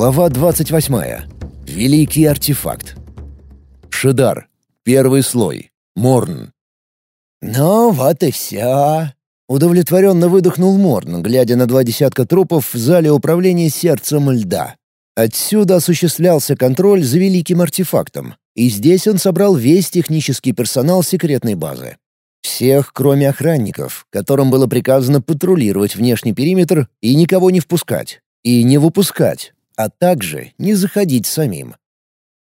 Глава 28. Великий артефакт. Шидар. Первый слой. Морн. «Ну, вот и все», — удовлетворенно выдохнул Морн, глядя на два десятка трупов в зале управления сердцем льда. Отсюда осуществлялся контроль за великим артефактом, и здесь он собрал весь технический персонал секретной базы. Всех, кроме охранников, которым было приказано патрулировать внешний периметр и никого не впускать. И не выпускать, а также не заходить самим.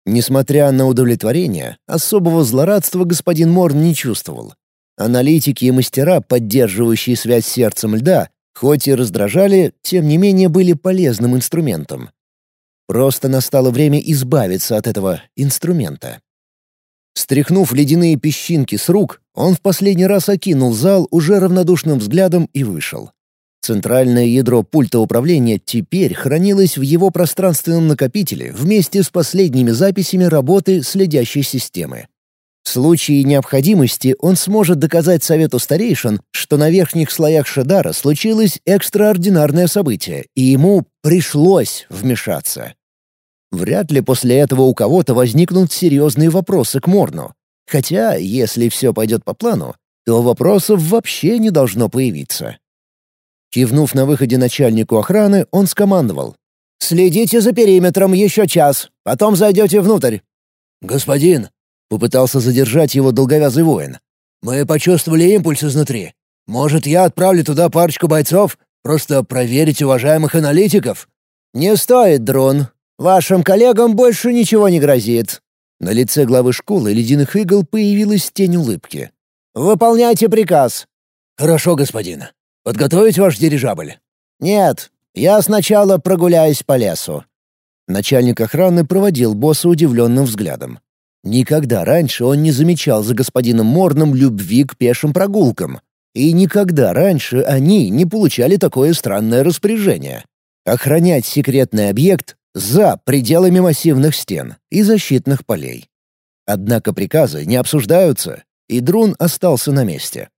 Несмотря на удовлетворение, особого злорадства господин Морн не чувствовал. Аналитики и мастера, поддерживающие связь с сердцем льда, хоть и раздражали, тем не менее были полезным инструментом. Просто настало время избавиться от этого инструмента. Стряхнув ледяные песчинки с рук, он в последний раз окинул зал уже равнодушным взглядом и вышел. Центральное ядро пульта управления теперь хранилось в его пространственном накопителе вместе с последними записями работы следящей системы. В случае необходимости он сможет доказать Совету Старейшин, что на верхних слоях Шадара случилось экстраординарное событие, и ему пришлось вмешаться. Вряд ли после этого у кого-то возникнут серьезные вопросы к Морну. Хотя, если все пойдет по плану, то вопросов вообще не должно появиться. Кивнув на выходе начальнику охраны, он скомандовал. «Следите за периметром еще час, потом зайдете внутрь». «Господин», — попытался задержать его долговязый воин, — «мы почувствовали импульс изнутри. Может, я отправлю туда парочку бойцов? Просто проверить уважаемых аналитиков?» «Не стоит, дрон. Вашим коллегам больше ничего не грозит». На лице главы школы ледяных игл появилась тень улыбки. «Выполняйте приказ». «Хорошо, господин. Подготовить ваш дирижабль?» «Нет, я сначала прогуляюсь по лесу». Начальник охраны проводил босса удивленным взглядом. Никогда раньше он не замечал за господином Морном любви к пешим прогулкам. И никогда раньше они не получали такое странное распоряжение. Охранять секретный объект за пределами массивных стен и защитных полей. Однако приказы не обсуждаются, и Друн остался на месте.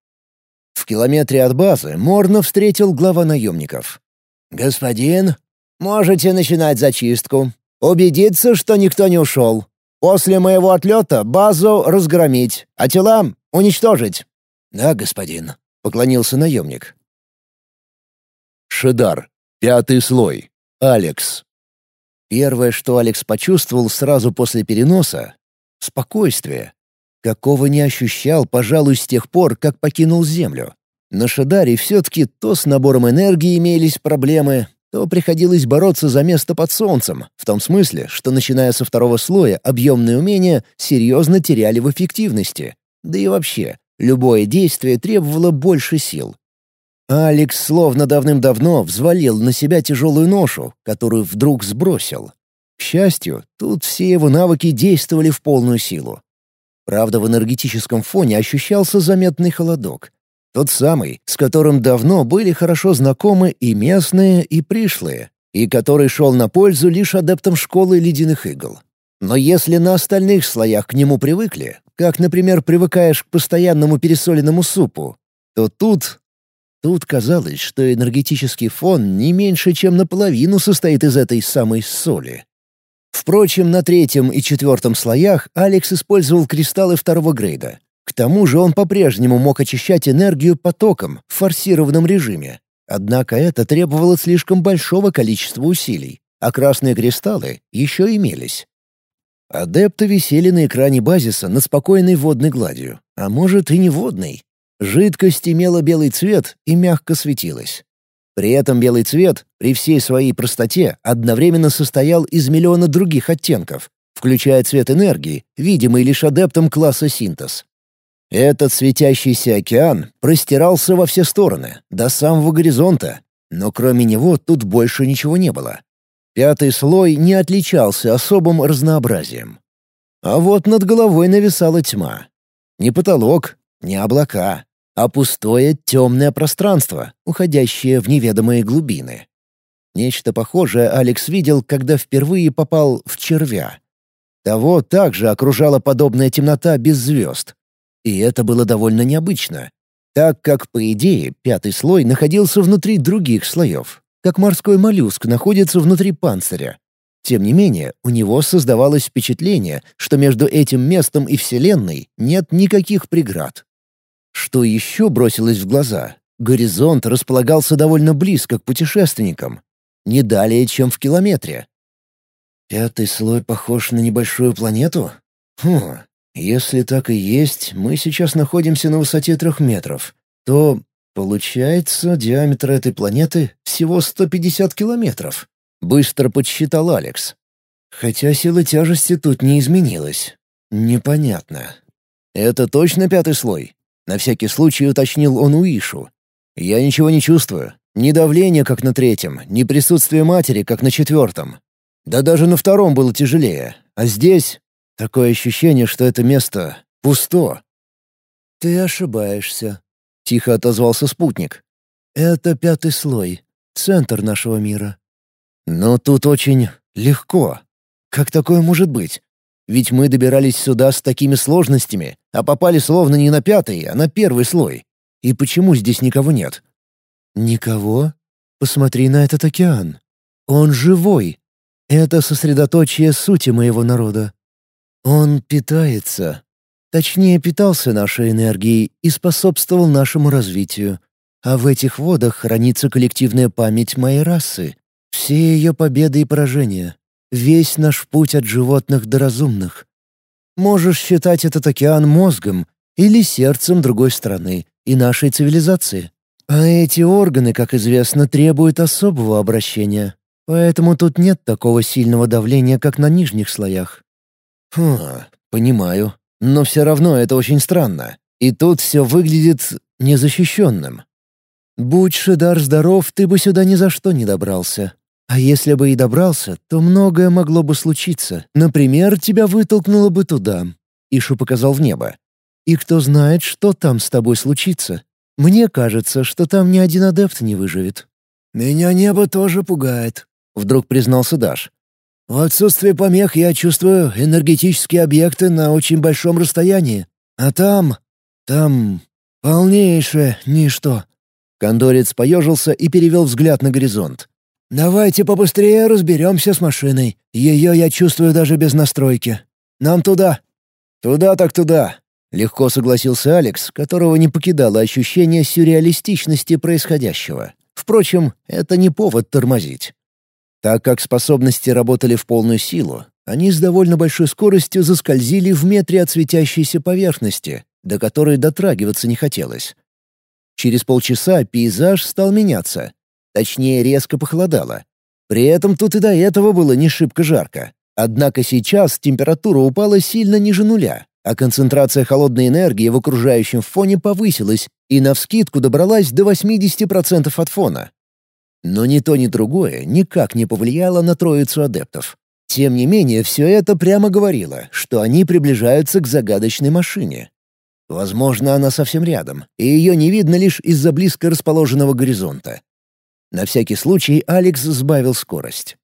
В километре от базы Морно встретил глава наемников. «Господин, можете начинать зачистку. Убедиться, что никто не ушел. После моего отлета базу разгромить, а тела уничтожить». «Да, господин», — поклонился наемник. Шедар. Пятый слой. Алекс. Первое, что Алекс почувствовал сразу после переноса — спокойствие какого не ощущал, пожалуй, с тех пор, как покинул Землю. На Шадаре все-таки то с набором энергии имелись проблемы, то приходилось бороться за место под солнцем, в том смысле, что начиная со второго слоя объемные умения серьезно теряли в эффективности. Да и вообще, любое действие требовало больше сил. Алекс словно давным-давно взвалил на себя тяжелую ношу, которую вдруг сбросил. К счастью, тут все его навыки действовали в полную силу. Правда, в энергетическом фоне ощущался заметный холодок. Тот самый, с которым давно были хорошо знакомы и местные, и пришлые, и который шел на пользу лишь адептам школы ледяных игл. Но если на остальных слоях к нему привыкли, как, например, привыкаешь к постоянному пересоленному супу, то тут... Тут казалось, что энергетический фон не меньше, чем наполовину состоит из этой самой соли. Впрочем, на третьем и четвертом слоях Алекс использовал кристаллы второго грейда. К тому же он по-прежнему мог очищать энергию потоком в форсированном режиме. Однако это требовало слишком большого количества усилий, а красные кристаллы еще имелись. Адепты висели на экране базиса над спокойной водной гладью, а может и не водной. Жидкость имела белый цвет и мягко светилась. При этом белый цвет, при всей своей простоте, одновременно состоял из миллиона других оттенков, включая цвет энергии, видимый лишь адептом класса синтез. Этот светящийся океан простирался во все стороны, до самого горизонта, но кроме него тут больше ничего не было. Пятый слой не отличался особым разнообразием. А вот над головой нависала тьма. Не потолок, не облака, а пустое темное пространство, уходящее в неведомые глубины. Нечто похожее Алекс видел, когда впервые попал в червя. Того также окружала подобная темнота без звезд. И это было довольно необычно, так как, по идее, пятый слой находился внутри других слоев, как морской моллюск находится внутри панциря. Тем не менее, у него создавалось впечатление, что между этим местом и Вселенной нет никаких преград. Что еще бросилось в глаза? Горизонт располагался довольно близко к путешественникам, не далее, чем в километре. Пятый слой похож на небольшую планету? Хм, если так и есть, мы сейчас находимся на высоте трех метров, то, получается, диаметр этой планеты всего 150 километров. Быстро подсчитал Алекс. Хотя сила тяжести тут не изменилась. Непонятно. Это точно пятый слой? На всякий случай уточнил он у Ишу. Я ничего не чувствую. Ни давления, как на третьем, ни присутствия матери, как на четвертом. Да даже на втором было тяжелее. А здесь такое ощущение, что это место пусто. «Ты ошибаешься», — тихо отозвался спутник. «Это пятый слой, центр нашего мира. Но тут очень легко. Как такое может быть? Ведь мы добирались сюда с такими сложностями, а попали словно не на пятый, а на первый слой. И почему здесь никого нет? Никого? Посмотри на этот океан. Он живой. Это сосредоточие сути моего народа. Он питается. Точнее, питался нашей энергией и способствовал нашему развитию. А в этих водах хранится коллективная память моей расы. Все ее победы и поражения. Весь наш путь от животных до разумных. Можешь считать этот океан мозгом или сердцем другой страны и нашей цивилизации. А эти органы, как известно, требуют особого обращения. Поэтому тут нет такого сильного давления, как на нижних слоях. Хм, понимаю. Но все равно это очень странно. И тут все выглядит незащищенным. Будь Шидар здоров, ты бы сюда ни за что не добрался. А если бы и добрался, то многое могло бы случиться. Например, тебя вытолкнуло бы туда. Ишу показал в небо. И кто знает, что там с тобой случится. Мне кажется, что там ни один адепт не выживет. Меня небо тоже пугает, вдруг признался Даш. В отсутствие помех я чувствую энергетические объекты на очень большом расстоянии. А там... там... полнейшее ничто. Кондорец поежился и перевел взгляд на горизонт. «Давайте побыстрее разберемся с машиной. Ее я чувствую даже без настройки. Нам туда». «Туда так туда», — легко согласился Алекс, которого не покидало ощущение сюрреалистичности происходящего. Впрочем, это не повод тормозить. Так как способности работали в полную силу, они с довольно большой скоростью заскользили в метре от светящейся поверхности, до которой дотрагиваться не хотелось. Через полчаса пейзаж стал меняться, Точнее, резко похолодало. При этом тут и до этого было не шибко жарко. Однако сейчас температура упала сильно ниже нуля, а концентрация холодной энергии в окружающем фоне повысилась и навскидку добралась до 80% от фона. Но ни то, ни другое никак не повлияло на троицу адептов. Тем не менее, все это прямо говорило, что они приближаются к загадочной машине. Возможно, она совсем рядом, и ее не видно лишь из-за близко расположенного горизонта. На всякий случай Алекс сбавил скорость.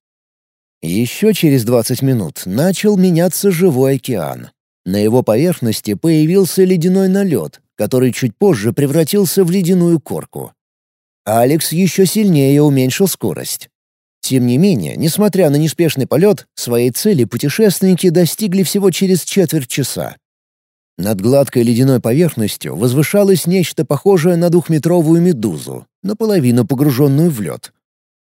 Еще через 20 минут начал меняться живой океан. На его поверхности появился ледяной налет, который чуть позже превратился в ледяную корку. Алекс еще сильнее уменьшил скорость. Тем не менее, несмотря на неспешный полет, своей цели путешественники достигли всего через четверть часа. Над гладкой ледяной поверхностью возвышалось нечто похожее на двухметровую медузу, наполовину погруженную в лед.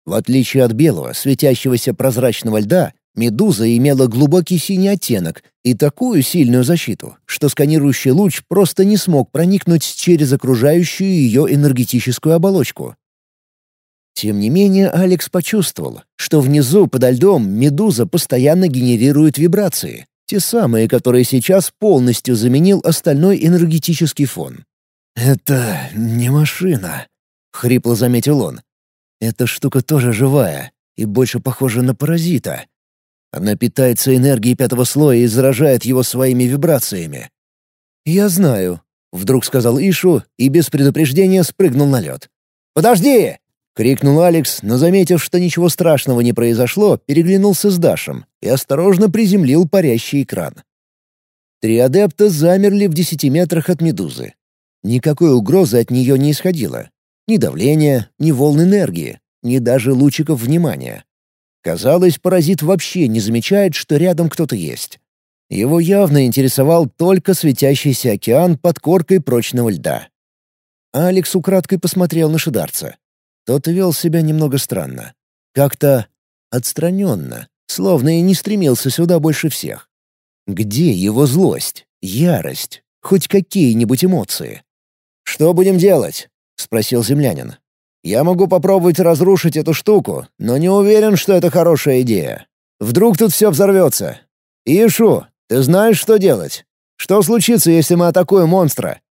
В отличие от белого, светящегося прозрачного льда, медуза имела глубокий синий оттенок и такую сильную защиту, что сканирующий луч просто не смог проникнуть через окружающую ее энергетическую оболочку. Тем не менее, Алекс почувствовал, что внизу подо льдом медуза постоянно генерирует вибрации, те самые, которые сейчас полностью заменил остальной энергетический фон. «Это не машина», — хрипло заметил он. «Эта штука тоже живая и больше похожа на паразита. Она питается энергией пятого слоя и заражает его своими вибрациями». «Я знаю», — вдруг сказал Ишу и без предупреждения спрыгнул на лед. «Подожди!» — крикнул Алекс, но, заметив, что ничего страшного не произошло, переглянулся с Дашем и осторожно приземлил парящий экран. Три адепта замерли в десяти метрах от медузы. Никакой угрозы от нее не исходило. Ни давления, ни волн энергии, ни даже лучиков внимания. Казалось, паразит вообще не замечает, что рядом кто-то есть. Его явно интересовал только светящийся океан под коркой прочного льда. Алекс украдкой посмотрел на Шидарца. Тот вел себя немного странно. Как-то отстраненно, словно и не стремился сюда больше всех. Где его злость, ярость, хоть какие-нибудь эмоции? «Что будем делать?» — спросил землянин. «Я могу попробовать разрушить эту штуку, но не уверен, что это хорошая идея. Вдруг тут все взорвется. Ишу, ты знаешь, что делать? Что случится, если мы атакуем монстра?»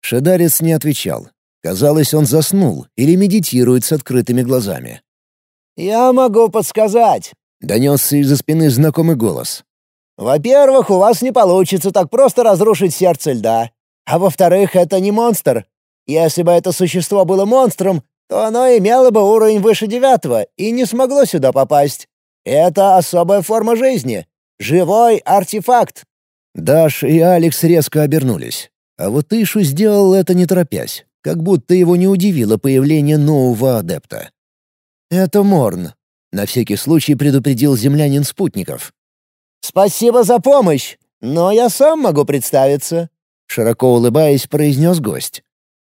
Шедарец не отвечал. Казалось, он заснул или медитирует с открытыми глазами. «Я могу подсказать», — донесся из-за спины знакомый голос. «Во-первых, у вас не получится так просто разрушить сердце льда. А во-вторых, это не монстр. Если бы это существо было монстром, то оно имело бы уровень выше девятого и не смогло сюда попасть. Это особая форма жизни. Живой артефакт». Даш и Алекс резко обернулись. А вот Ишу сделал это не торопясь, как будто его не удивило появление нового адепта. «Это Морн», — на всякий случай предупредил землянин спутников. «Спасибо за помощь, но я сам могу представиться», — широко улыбаясь, произнес гость.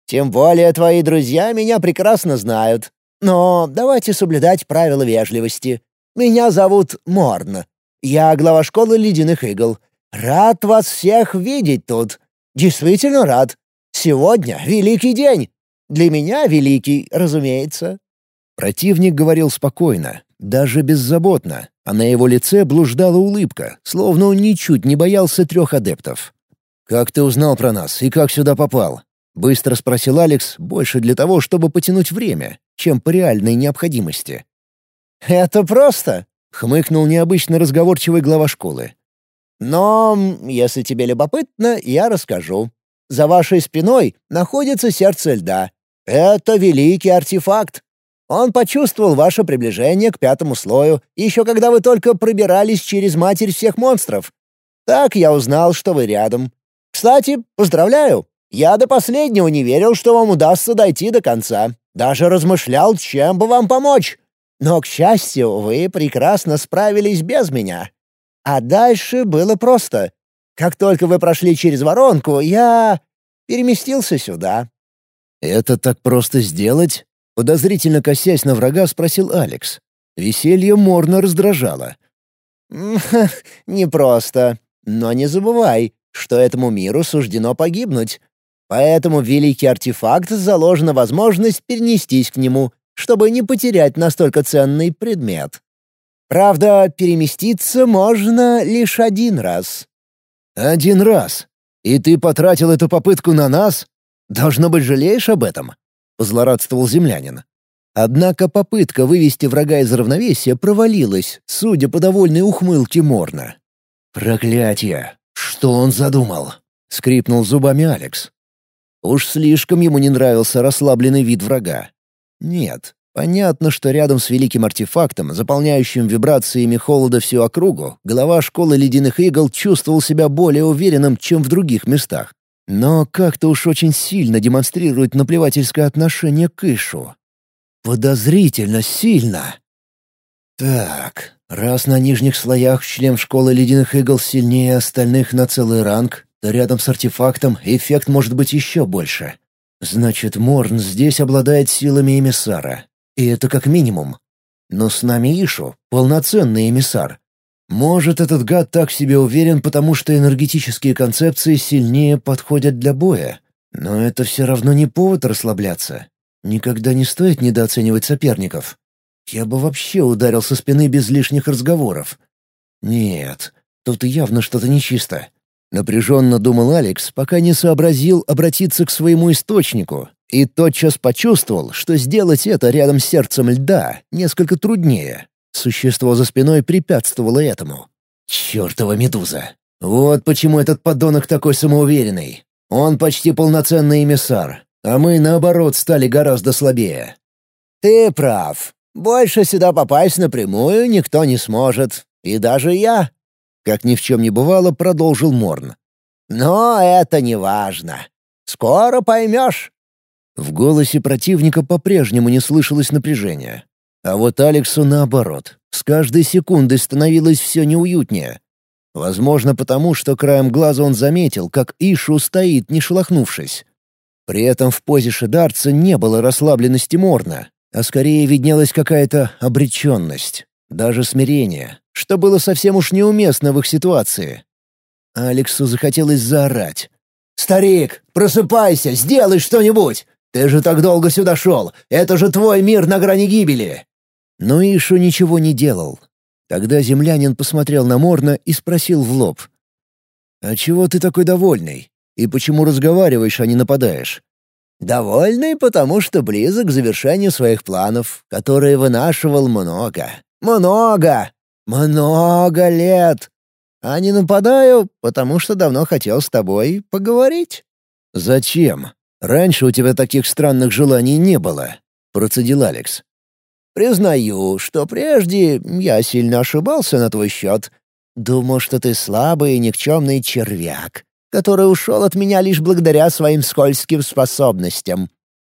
«Тем более твои друзья меня прекрасно знают. Но давайте соблюдать правила вежливости. Меня зовут Морн. Я глава школы ледяных игл. Рад вас всех видеть тут. Действительно рад. Сегодня великий день. Для меня великий, разумеется. Противник говорил спокойно, даже беззаботно, а на его лице блуждала улыбка, словно он ничуть не боялся трех адептов. «Как ты узнал про нас и как сюда попал?» — быстро спросил Алекс, больше для того, чтобы потянуть время, чем по реальной необходимости. «Это просто», — хмыкнул необычно разговорчивый глава школы. «Но, если тебе любопытно, я расскажу. За вашей спиной находится сердце льда. Это великий артефакт. Он почувствовал ваше приближение к пятому слою, еще когда вы только пробирались через матерь всех монстров. Так я узнал, что вы рядом. Кстати, поздравляю. Я до последнего не верил, что вам удастся дойти до конца. Даже размышлял, чем бы вам помочь. Но, к счастью, вы прекрасно справились без меня. А дальше было просто. Как только вы прошли через воронку, я переместился сюда. «Это так просто сделать?» Подозрительно косясь на врага, спросил Алекс. Веселье Морна раздражало. «Непросто. Но не забывай, что этому миру суждено погибнуть. Поэтому в великий артефакт заложена возможность перенестись к нему, чтобы не потерять настолько ценный предмет. Правда, переместиться можно лишь один раз». «Один раз? И ты потратил эту попытку на нас? Должно быть, жалеешь об этом?» — позлорадствовал землянин. Однако попытка вывести врага из равновесия провалилась, судя по довольной ухмылке Морна. «Проклятье! Что он задумал?» — скрипнул зубами Алекс. Уж слишком ему не нравился расслабленный вид врага. Нет, понятно, что рядом с великим артефактом, заполняющим вибрациями холода всю округу, глава школы ледяных игл чувствовал себя более уверенным, чем в других местах. Но как-то уж очень сильно демонстрирует наплевательское отношение к Ишу. Подозрительно сильно. Так, раз на нижних слоях член школы ледяных игл сильнее остальных на целый ранг, то рядом с артефактом эффект может быть еще больше. Значит, Морн здесь обладает силами эмиссара. И это как минимум. Но с нами Ишу — полноценный эмиссар. Может, этот гад так себе уверен, потому что энергетические концепции сильнее подходят для боя. Но это все равно не повод расслабляться. Никогда не стоит недооценивать соперников. Я бы вообще ударил со спины без лишних разговоров. Нет, тут явно что-то нечисто. Напряженно думал Алекс, пока не сообразил обратиться к своему источнику, и тотчас почувствовал, что сделать это рядом с сердцем льда несколько труднее. Существо за спиной препятствовало этому. Чёртова медуза! Вот почему этот подонок такой самоуверенный. Он почти полноценный эмиссар, а мы, наоборот, стали гораздо слабее. «Ты прав. Больше сюда попасть напрямую никто не сможет. И даже я», — как ни в чем не бывало, продолжил Морн. «Но это не важно. Скоро поймешь». В голосе противника по-прежнему не слышалось напряжения. А вот Алексу, наоборот, С каждой секундой становилось все неуютнее. Возможно, потому что краем глаза он заметил, как Ишу стоит, не шелохнувшись. При этом в позе шедарца не было расслабленности Морна, а скорее виднелась какая-то обреченность, даже смирение, что было совсем уж неуместно в их ситуации. Алексу захотелось заорать. «Старик, просыпайся, сделай что-нибудь! Ты же так долго сюда шел! Это же твой мир на грани гибели!» Но Ишу ничего не делал. Тогда землянин посмотрел на Морна и спросил в лоб. «А чего ты такой довольный? И почему разговариваешь, а не нападаешь?» «Довольный, потому что близок к завершению своих планов, которые вынашивал много. Много! Много лет! А не нападаю, потому что давно хотел с тобой поговорить». «Зачем? Раньше у тебя таких странных желаний не было», — процедил Алекс. Признаю, что прежде я сильно ошибался на твой счет. Думал, что ты слабый и никчемный червяк, который ушел от меня лишь благодаря своим скользким способностям.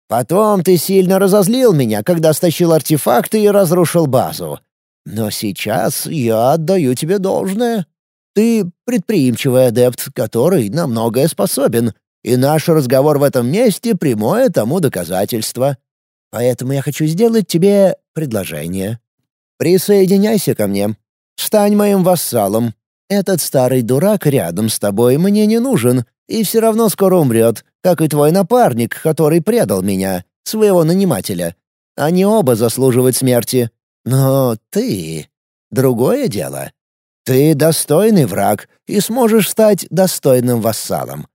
Потом ты сильно разозлил меня, когда стащил артефакты и разрушил базу. Но сейчас я отдаю тебе должное. Ты предприимчивый адепт, который на многое способен, и наш разговор в этом месте — прямое тому доказательство. Поэтому я хочу сделать тебе предложение. Присоединяйся ко мне. Стань моим вассалом. Этот старый дурак рядом с тобой мне не нужен и все равно скоро умрет, как и твой напарник, который предал меня, своего нанимателя. Они оба заслуживают смерти. Но ты... Другое дело. Ты достойный враг и сможешь стать достойным вассалом.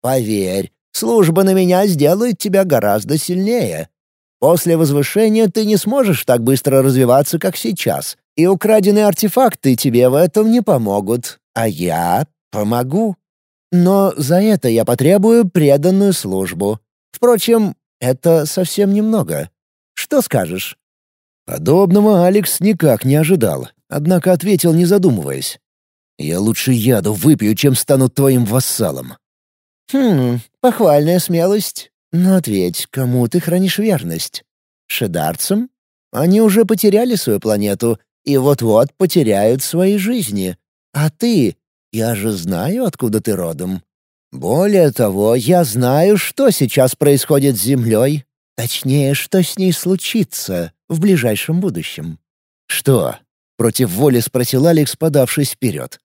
Поверь, служба на меня сделает тебя гораздо сильнее. После возвышения ты не сможешь так быстро развиваться, как сейчас, и украденные артефакты тебе в этом не помогут, а я помогу. Но за это я потребую преданную службу. Впрочем, это совсем немного. Что скажешь?» Подобного Алекс никак не ожидал, однако ответил, не задумываясь. «Я лучше яду выпью, чем стану твоим вассалом». «Хм, похвальная смелость. Но ответь, кому ты хранишь верность? Шедарцам? Они уже потеряли свою планету и вот-вот потеряют свои жизни. А ты? Я же знаю, откуда ты родом. Более того, я знаю, что сейчас происходит с Землей. Точнее, что с ней случится в ближайшем будущем. «Что?» — против воли спросил Алекс, подавшись вперед.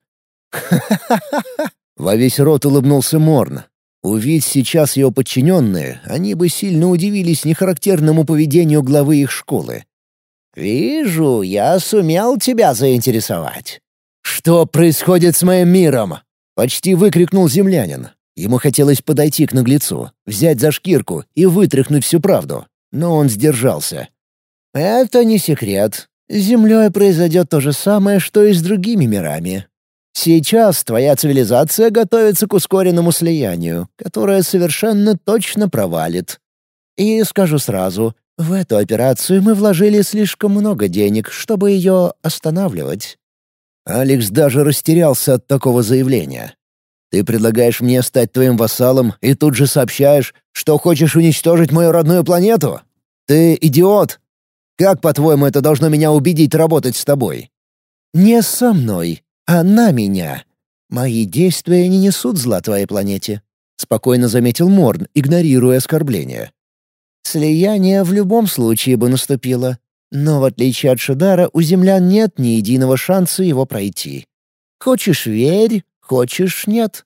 «Ха-ха-ха!» Во весь рот улыбнулся Морн, Увидь сейчас его подчиненные, они бы сильно удивились нехарактерному поведению главы их школы. «Вижу, я сумел тебя заинтересовать». «Что происходит с моим миром?» — почти выкрикнул землянин. Ему хотелось подойти к наглецу, взять за шкирку и вытряхнуть всю правду, но он сдержался. «Это не секрет. С Землей произойдет то же самое, что и с другими мирами. Сейчас твоя цивилизация готовится к ускоренному слиянию, которое совершенно точно провалит. И скажу сразу, в эту операцию мы вложили слишком много денег, чтобы ее останавливать». Алекс даже растерялся от такого заявления. «Ты предлагаешь мне стать твоим вассалом и тут же сообщаешь, что хочешь уничтожить мою родную планету? Ты идиот! Как, по-твоему, это должно меня убедить работать с тобой?» «Не со мной», она меня. Мои действия не несут зла твоей планете», — спокойно заметил Морн, игнорируя оскорбление. «Слияние в любом случае бы наступило, но в отличие от Шидара у землян нет ни единого шанса его пройти. Хочешь — верь, хочешь — нет.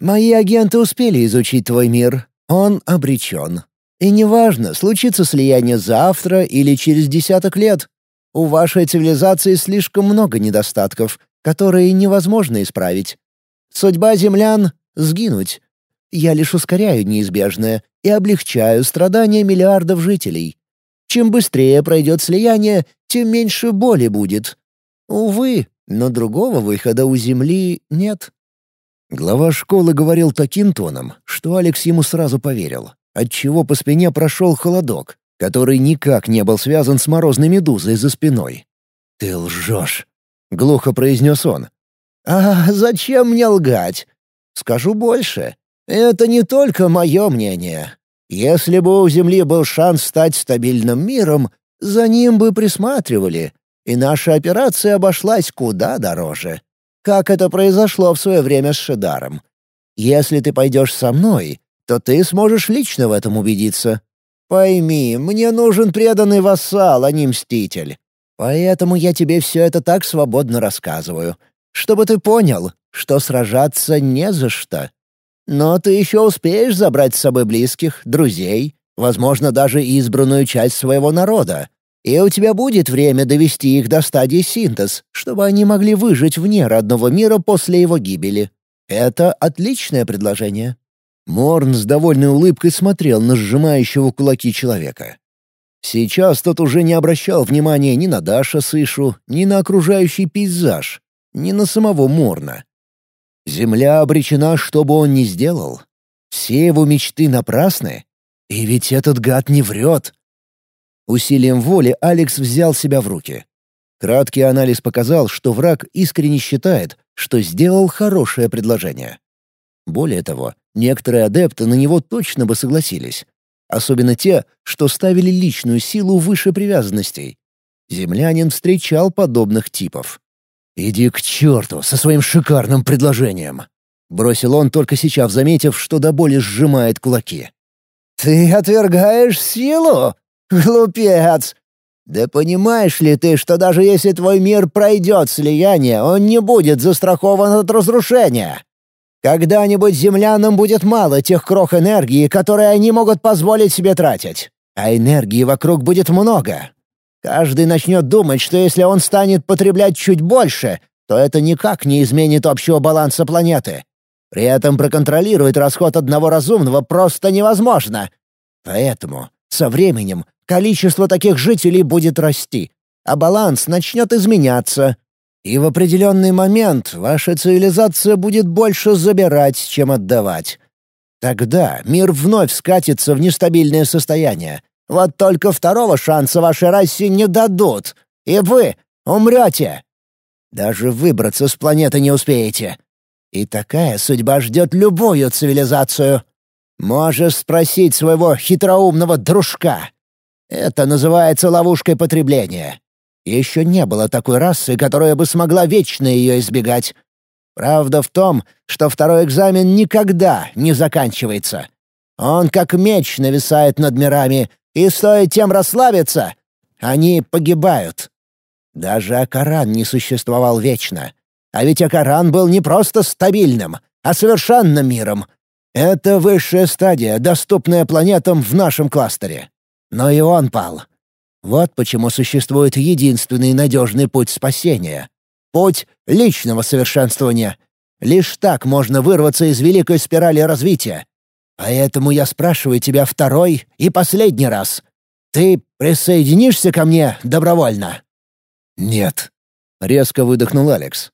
Мои агенты успели изучить твой мир, он обречен. И неважно, случится слияние завтра или через десяток лет. У вашей цивилизации слишком много недостатков, которые невозможно исправить. Судьба землян — сгинуть. Я лишь ускоряю неизбежное и облегчаю страдания миллиардов жителей. Чем быстрее пройдет слияние, тем меньше боли будет. Увы, но другого выхода у Земли нет. Глава школы говорил таким тоном, что Алекс ему сразу поверил, отчего по спине прошел холодок, который никак не был связан с морозной медузой за спиной. «Ты лжешь!» — глухо произнес он. «А зачем мне лгать? Скажу больше. Это не только мое мнение. Если бы у Земли был шанс стать стабильным миром, за ним бы присматривали. и наша операция обошлась куда дороже. Как это произошло в свое время с Шедаром. Если ты пойдешь со мной, то ты сможешь лично в этом убедиться. Пойми, мне нужен преданный вассал, а не мститель. Поэтому я тебе все это так свободно рассказываю, чтобы ты понял, что сражаться не за что. Но ты еще успеешь забрать с собой близких, друзей, возможно, даже избранную часть своего народа. И у тебя будет время довести их до стадии синтез, чтобы они могли выжить вне родного мира после его гибели. Это отличное предложение». Морн с довольной улыбкой смотрел на сжимающего кулаки человека. Сейчас тот уже не обращал внимания ни на Даша с Ишу, ни на окружающий пейзаж, ни на самого Морна. Земля обречена, что бы он ни сделал. Все его мечты напрасны. И ведь этот гад не врет. Усилием воли Алекс взял себя в руки. Краткий анализ показал, что враг искренне считает, что сделал хорошее предложение. Более того, некоторые адепты на него точно бы согласились. Особенно те, что ставили личную силу выше привязанностей. Землянин встречал подобных типов. «Иди к черту со своим шикарным предложением!» Бросил он, только сейчас заметив, что до боли сжимает кулаки. «Ты отвергаешь силу? Глупец! Да понимаешь ли ты, что даже если твой мир пройдет слияние, он не будет застрахован от разрушения? Когда-нибудь землянам будет мало тех крох энергии, которые они могут позволить себе тратить. А энергии вокруг будет много. Каждый начнет думать, что если он станет потреблять чуть больше, то это никак не изменит общего баланса планеты. При этом проконтролировать расход одного разумного просто невозможно. Поэтому со временем количество таких жителей будет расти, а баланс начнет изменяться. И в определенный момент ваша цивилизация будет больше забирать, чем отдавать. Тогда мир вновь скатится в нестабильное состояние, вот только второго шанса вашей расе не дадут, и вы умрете. Даже выбраться с планеты не успеете. И такая судьба ждет любую цивилизацию. Можешь спросить своего хитроумного дружка. Это называется ловушкой потребления. Еще не было такой расы, которая бы смогла вечно ее избегать. Правда в том, что второй экзамен никогда не заканчивается. Он как меч нависает над мирами, и стоит тем расслабиться, они погибают. Даже Акаран не существовал вечно. А ведь Акаран был не просто стабильным, а совершенным миром. Это высшая стадия, доступная планетам в нашем кластере. Но и он пал. Вот почему существует единственный надежный путь спасения. Путь личного совершенствования. Лишь так можно вырваться из великой спирали развития, Поэтому я спрашиваю тебя второй и последний раз. Ты присоединишься ко мне добровольно?» «Нет», — резко выдохнул Алекс.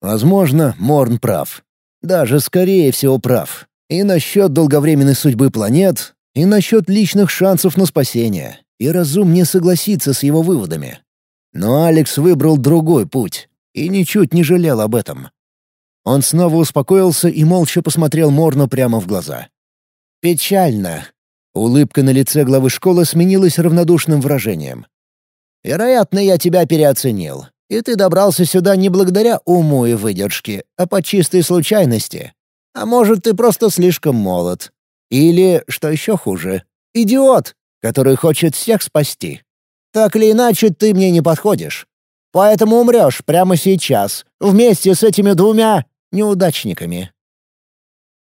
«Возможно, Морн прав. Даже скорее всего прав. И насчет долговременной судьбы планет, и насчет личных шансов на спасение. И разумнее согласиться с его выводами. Но Алекс выбрал другой путь и ничуть не жалел об этом. Он снова успокоился и молча посмотрел Морну прямо в глаза. Печально. Улыбка на лице главы школы сменилась равнодушным выражением. Вероятно, я тебя переоценил. И ты добрался сюда не благодаря уму и выдержке, а по чистой случайности. А может, ты просто слишком молод. Или, что еще хуже, идиот, который хочет всех спасти. Так или иначе, ты мне не подходишь. Поэтому умрешь прямо сейчас, вместе с этими двумя неудачниками.